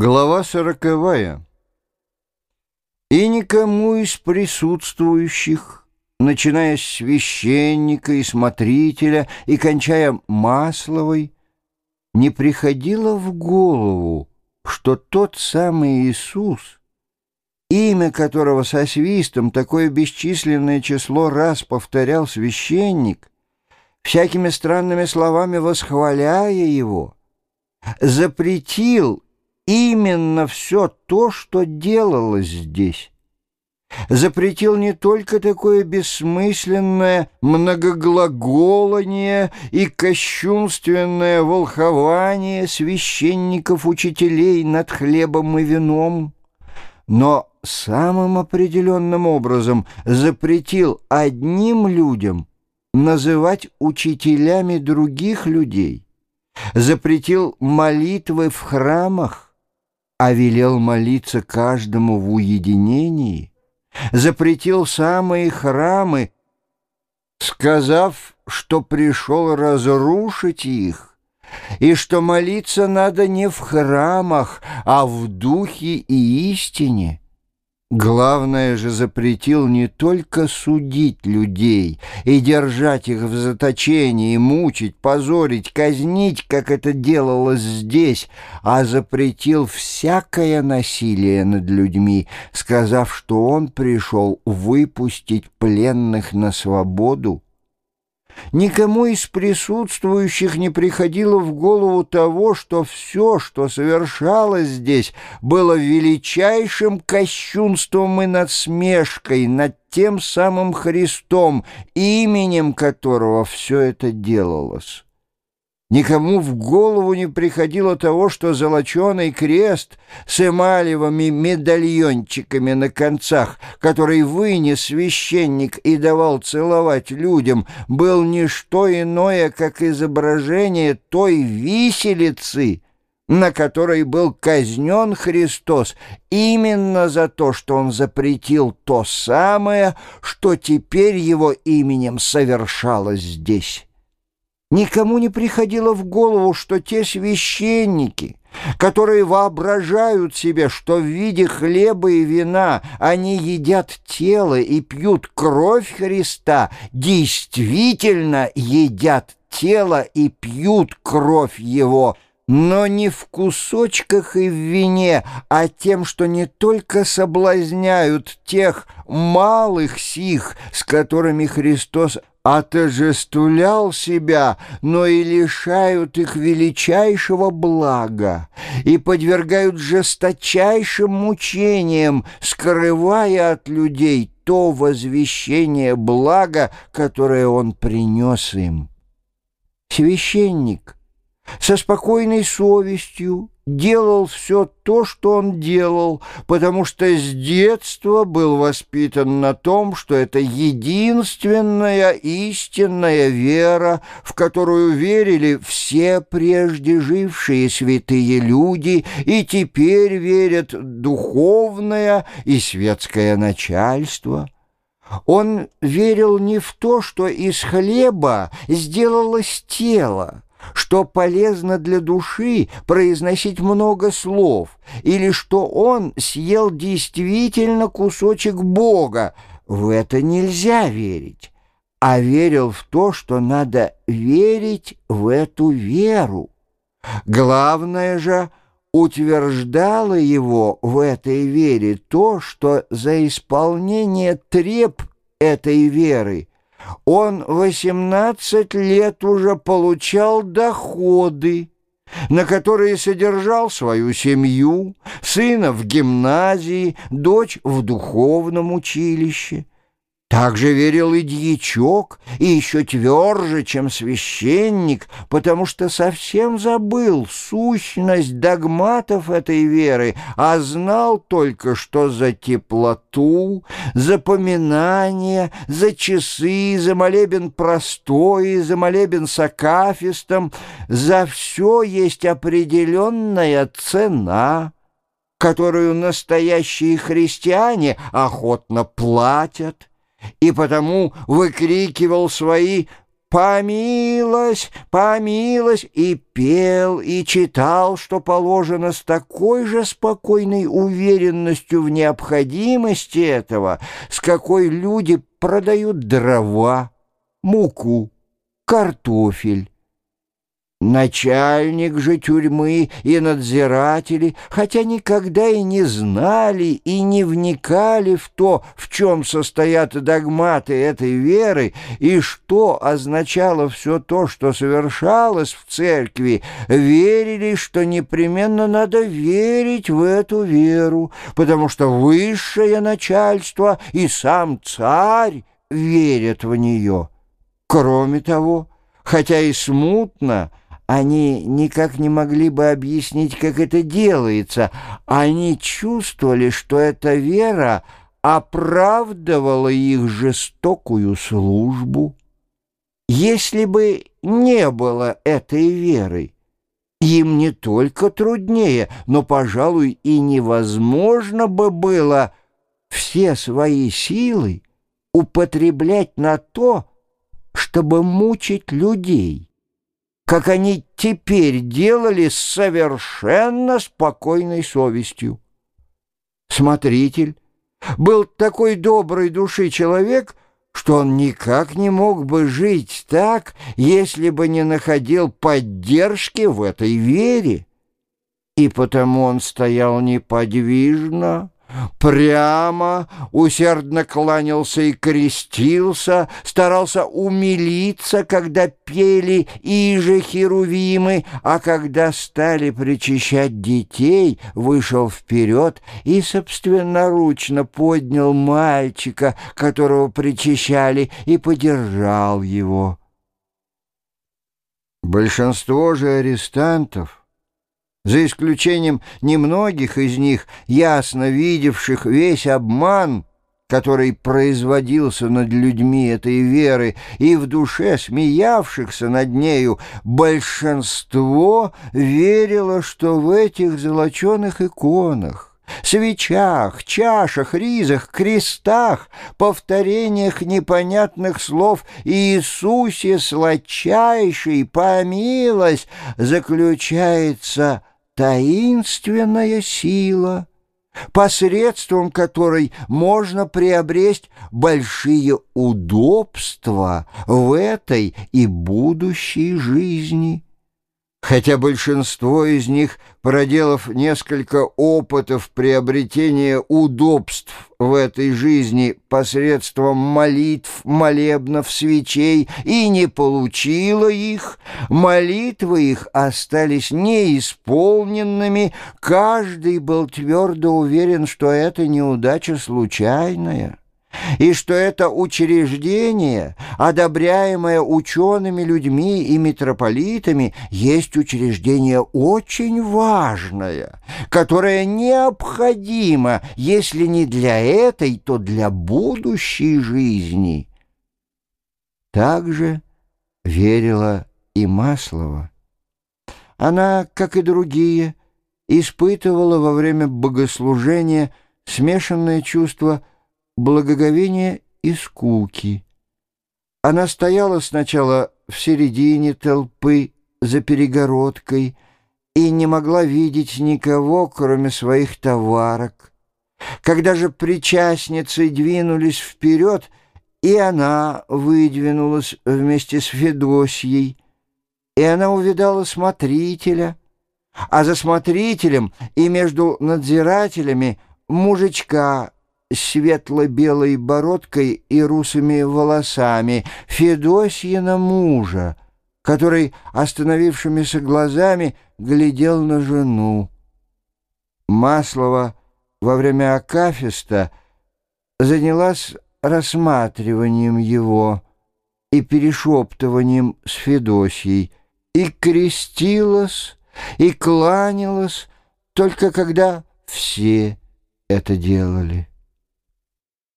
Глава сороковая. И никому из присутствующих, начиная с священника и смотрителя и кончая Масловой, не приходило в голову, что тот самый Иисус, имя которого со свистом такое бесчисленное число раз повторял священник, всякими странными словами восхваляя его, запретил именно все то, что делалось здесь. Запретил не только такое бессмысленное многоглаголание и кощунственное волхование священников-учителей над хлебом и вином, но самым определенным образом запретил одним людям называть учителями других людей, запретил молитвы в храмах, а велел молиться каждому в уединении, запретил самые храмы, сказав, что пришел разрушить их, и что молиться надо не в храмах, а в духе и истине. Главное же запретил не только судить людей и держать их в заточении, мучить, позорить, казнить, как это делалось здесь, а запретил всякое насилие над людьми, сказав, что он пришел выпустить пленных на свободу. Никому из присутствующих не приходило в голову того, что все, что совершалось здесь, было величайшим кощунством и насмешкой над тем самым Христом, именем которого все это делалось. Никому в голову не приходило того, что золоченый крест с эмалевыми медальончиками на концах, который вынес священник и давал целовать людям, был не что иное, как изображение той виселицы, на которой был казнен Христос именно за то, что он запретил то самое, что теперь его именем совершалось здесь. Никому не приходило в голову, что те священники, которые воображают себе, что в виде хлеба и вина они едят тело и пьют кровь Христа, действительно едят тело и пьют кровь Его – но не в кусочках и в вине, а тем, что не только соблазняют тех малых сих, с которыми Христос отожествлял себя, но и лишают их величайшего блага и подвергают жесточайшим мучениям, скрывая от людей то возвещение блага, которое он принес им. Священник со спокойной совестью делал все то, что он делал, потому что с детства был воспитан на том, что это единственная истинная вера, в которую верили все прежде жившие святые люди и теперь верят духовное и светское начальство. Он верил не в то, что из хлеба сделалось тело, что полезно для души произносить много слов, или что он съел действительно кусочек Бога. В это нельзя верить, а верил в то, что надо верить в эту веру. Главное же утверждало его в этой вере то, что за исполнение треб этой веры он 18 лет уже получал доходы, на которые содержал свою семью, сына в гимназии, дочь в духовном училище. Также верил и дьячок, и еще тверже, чем священник, потому что совсем забыл сущность догматов этой веры, а знал только, что за теплоту, за поминание, за часы, за молебен простой, за молебен с акафистом, за все есть определенная цена, которую настоящие христиане охотно платят и потому выкрикивал свои «Помилась, помилась» и пел, и читал, что положено с такой же спокойной уверенностью в необходимости этого, с какой люди продают дрова, муку, картофель. Начальник же тюрьмы и надзиратели, хотя никогда и не знали и не вникали в то, в чем состоят догматы этой веры и что означало все то, что совершалось в церкви, верили, что непременно надо верить в эту веру, потому что высшее начальство и сам царь верят в нее. Кроме того, хотя и смутно, они никак не могли бы объяснить, как это делается. Они чувствовали, что эта вера оправдывала их жестокую службу. Если бы не было этой веры, им не только труднее, но, пожалуй, и невозможно бы было все свои силы употреблять на то, чтобы мучить людей как они теперь делали с совершенно спокойной совестью. Смотритель был такой доброй души человек, что он никак не мог бы жить так, если бы не находил поддержки в этой вере. И потому он стоял неподвижно, прямо, усердно кланялся и крестился, старался умилиться, когда пели иже херувимы, а когда стали причащать детей, вышел вперед и собственноручно поднял мальчика, которого причащали, и подержал его. Большинство же арестантов за исключением немногих из них, ясно видевших весь обман, который производился над людьми этой веры, и в душе смеявшихся над нею, большинство верило, что в этих золоченых иконах, свечах, чашах, ризах, крестах, повторениях непонятных слов «Иисусе сладчайший, помилость» заключается таинственная сила, посредством которой можно приобрести большие удобства в этой и будущей жизни. Хотя большинство из них, проделав несколько опытов приобретения удобств в этой жизни посредством молитв, молебнов, свечей, и не получило их, молитвы их остались неисполненными, каждый был твердо уверен, что это неудача случайная и что это учреждение, одобряемое учеными людьми и митрополитами, есть учреждение очень важное, которое необходимо, если не для этой, то для будущей жизни. Также верила и Маслова. Она, как и другие, испытывала во время богослужения смешанное чувство – благоговения и скуки. Она стояла сначала в середине толпы за перегородкой и не могла видеть никого, кроме своих товарок. Когда же причастницы двинулись вперед, и она выдвинулась вместе с Федосьей, и она увидала смотрителя, а за смотрителем и между надзирателями мужичка светло-белой бородкой и русыми волосами, Федосьина мужа, который остановившимися глазами глядел на жену. Маслова во время Акафиста занялась рассматриванием его и перешептыванием с Федосьей, и крестилась, и кланялась, только когда все это делали.